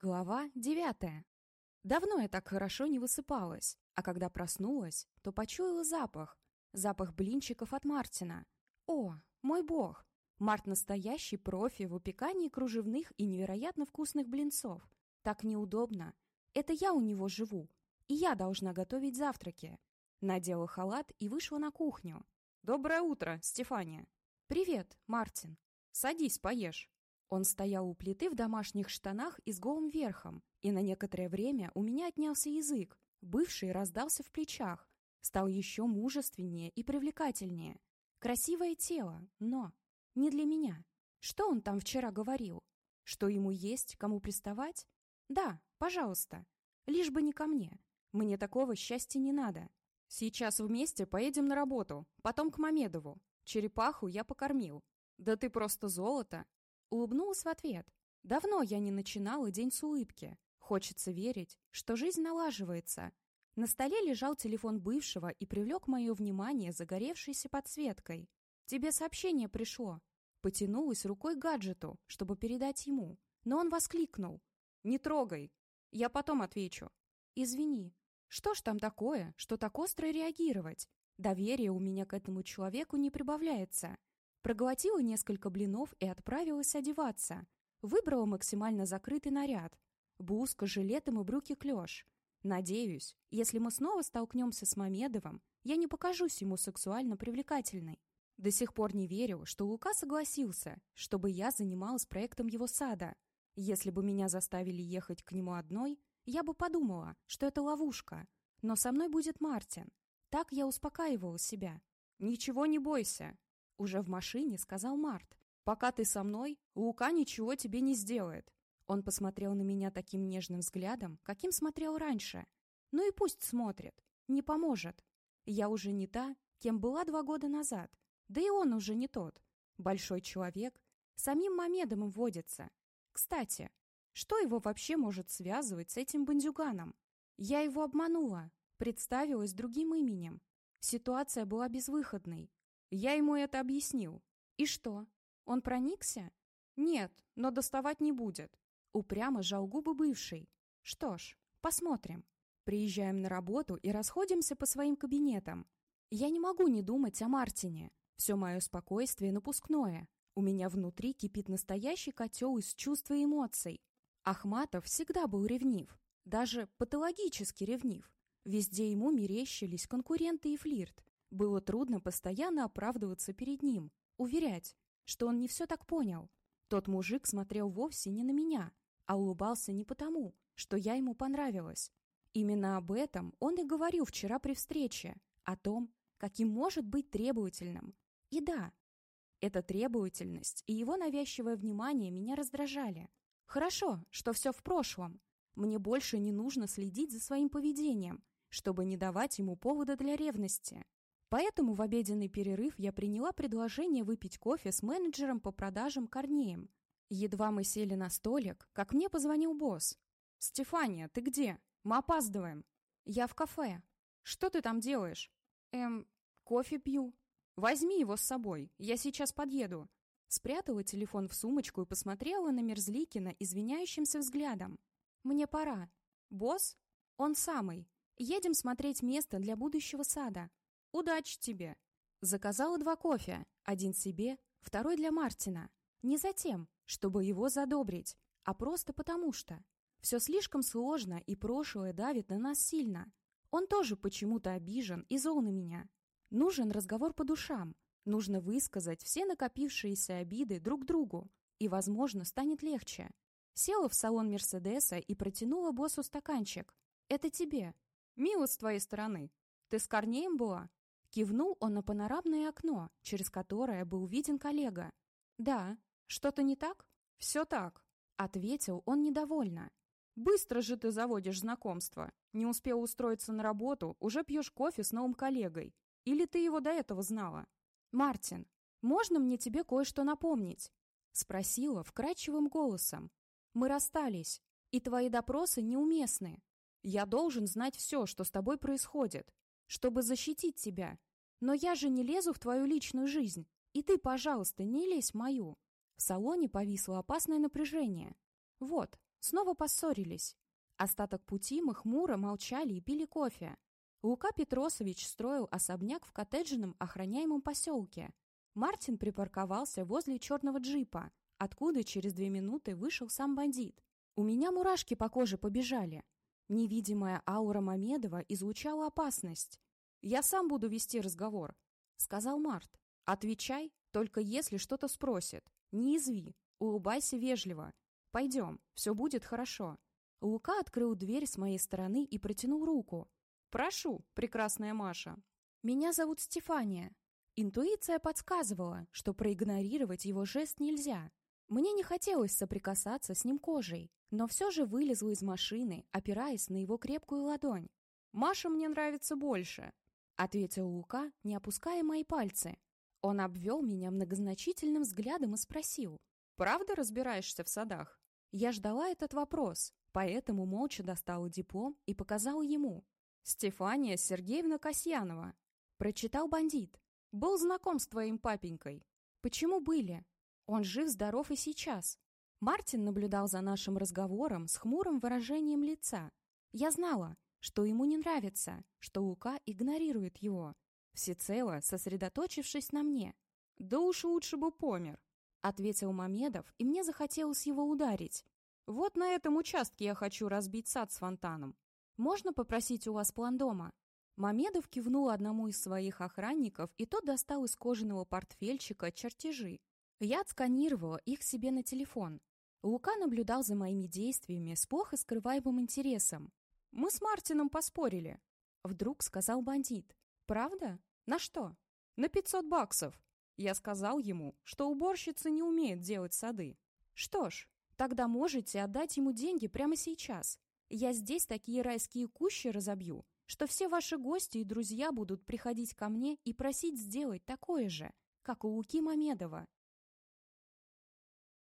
Глава девятая. Давно я так хорошо не высыпалась, а когда проснулась, то почуяла запах. Запах блинчиков от Мартина. О, мой бог! Март настоящий профи в упекании кружевных и невероятно вкусных блинцов. Так неудобно. Это я у него живу, и я должна готовить завтраки. Надела халат и вышла на кухню. «Доброе утро, Стефания!» «Привет, Мартин!» «Садись, поешь!» Он стоял у плиты в домашних штанах и с голым верхом, и на некоторое время у меня отнялся язык, бывший раздался в плечах, стал еще мужественнее и привлекательнее. Красивое тело, но не для меня. Что он там вчера говорил? Что ему есть, кому приставать? Да, пожалуйста. Лишь бы не ко мне. Мне такого счастья не надо. Сейчас вместе поедем на работу, потом к Мамедову. Черепаху я покормил. Да ты просто золото. Улыбнулась в ответ. Давно я не начинала день с улыбки. Хочется верить, что жизнь налаживается. На столе лежал телефон бывшего и привлек мое внимание загоревшейся подсветкой. «Тебе сообщение пришло». Потянулась рукой к гаджету, чтобы передать ему. Но он воскликнул. «Не трогай. Я потом отвечу». «Извини. Что ж там такое, что так остро реагировать? Доверие у меня к этому человеку не прибавляется. Проглотила несколько блинов и отправилась одеваться. Выбрала максимально закрытый наряд. Блузка, жилетом и брюки клеш. Надеюсь, если мы снова столкнемся с Мамедовым, я не покажусь ему сексуально привлекательной. До сих пор не верю, что Лука согласился, чтобы я занималась проектом его сада. Если бы меня заставили ехать к нему одной, я бы подумала, что это ловушка. Но со мной будет Мартин. Так я успокаивала себя. «Ничего не бойся», уже в машине сказал Март. «Пока ты со мной, Лука ничего тебе не сделает». Он посмотрел на меня таким нежным взглядом, каким смотрел раньше. Ну и пусть смотрит. Не поможет. Я уже не та, кем была два года назад. Да и он уже не тот. Большой человек. Самим Мамедом водится. Кстати, что его вообще может связывать с этим бандюганом? Я его обманула, представилась другим именем. Ситуация была безвыходной. Я ему это объяснил. И что? Он проникся? Нет, но доставать не будет. Упрямо жал губы бывший. Что ж, посмотрим. Приезжаем на работу и расходимся по своим кабинетам. Я не могу не думать о Мартине. Все мое спокойствие напускное. У меня внутри кипит настоящий котел из чувств и эмоций. Ахматов всегда был ревнив. Даже патологически ревнив. Везде ему мерещились конкуренты и флирт. Было трудно постоянно оправдываться перед ним, уверять, что он не все так понял. Тот мужик смотрел вовсе не на меня, а улыбался не потому, что я ему понравилась. Именно об этом он и говорил вчера при встрече, о том, каким может быть требовательным. И да, эта требовательность и его навязчивое внимание меня раздражали. Хорошо, что все в прошлом. Мне больше не нужно следить за своим поведением, чтобы не давать ему повода для ревности. Поэтому в обеденный перерыв я приняла предложение выпить кофе с менеджером по продажам Корнеем. Едва мы сели на столик, как мне позвонил босс. «Стефания, ты где? Мы опаздываем». «Я в кафе». «Что ты там делаешь?» «Эм, кофе пью». «Возьми его с собой, я сейчас подъеду». Спрятала телефон в сумочку и посмотрела на Мерзликина извиняющимся взглядом. «Мне пора». «Босс?» «Он самый. Едем смотреть место для будущего сада. «Удачи тебе!» Заказала два кофе, один себе, второй для Мартина. Не за тем, чтобы его задобрить, а просто потому что. Все слишком сложно, и прошлое давит на нас сильно. Он тоже почему-то обижен и зол на меня. Нужен разговор по душам. Нужно высказать все накопившиеся обиды друг другу, и, возможно, станет легче. Села в салон Мерседеса и протянула боссу стаканчик. «Это тебе. Мило с твоей стороны. Ты с Корнеем была?» Кивнул он на панорамное окно, через которое был виден коллега. «Да, что-то не так?» «Все так», — ответил он недовольно. «Быстро же ты заводишь знакомство. Не успел устроиться на работу, уже пьешь кофе с новым коллегой. Или ты его до этого знала?» «Мартин, можно мне тебе кое-что напомнить?» Спросила вкрадчивым голосом. «Мы расстались, и твои допросы неуместны. Я должен знать все, что с тобой происходит чтобы защитить тебя. Но я же не лезу в твою личную жизнь, и ты, пожалуйста, не лезь в мою». В салоне повисло опасное напряжение. «Вот, Снова поссорились. Остаток пути мы хмуро молчали и пили кофе. Лука Петросович строил особняк в коттеджном охраняемом поселке. Мартин припарковался возле черного джипа, откуда через две минуты вышел сам бандит. У меня мурашки по коже побежали. Невидимая аура Мамедова излучала опасность. «Я сам буду вести разговор», — сказал Март. «Отвечай, только если что-то спросит. Не изви, улыбайся вежливо. Пойдем, все будет хорошо». Лука открыл дверь с моей стороны и протянул руку. «Прошу, прекрасная Маша». «Меня зовут Стефания». Интуиция подсказывала, что проигнорировать его жест нельзя. Мне не хотелось соприкасаться с ним кожей, но все же вылезла из машины, опираясь на его крепкую ладонь. «Маша мне нравится больше», — ответил Лука, не опуская мои пальцы. Он обвел меня многозначительным взглядом и спросил. «Правда разбираешься в садах?» Я ждала этот вопрос, поэтому молча достала диплом и показала ему. «Стефания Сергеевна Касьянова», — прочитал бандит. «Был знаком с твоим папенькой». «Почему были?» «Он жив-здоров и сейчас». Мартин наблюдал за нашим разговором с хмурым выражением лица. Я знала, что ему не нравится, что Лука игнорирует его, всецело сосредоточившись на мне. «Да уж лучше бы помер», — ответил Мамедов, и мне захотелось его ударить. «Вот на этом участке я хочу разбить сад с фонтаном. Можно попросить у вас план дома?» Мамедов кивнул одному из своих охранников, и тот достал из кожаного портфельчика чертежи. Я отсканировала их себе на телефон. Лука наблюдал за моими действиями с плохо скрываемым интересом. «Мы с Мартином поспорили», — вдруг сказал бандит. «Правда? На что?» «На 500 баксов». Я сказал ему, что уборщица не умеет делать сады. «Что ж, тогда можете отдать ему деньги прямо сейчас. Я здесь такие райские кущи разобью, что все ваши гости и друзья будут приходить ко мне и просить сделать такое же, как у Луки Мамедова.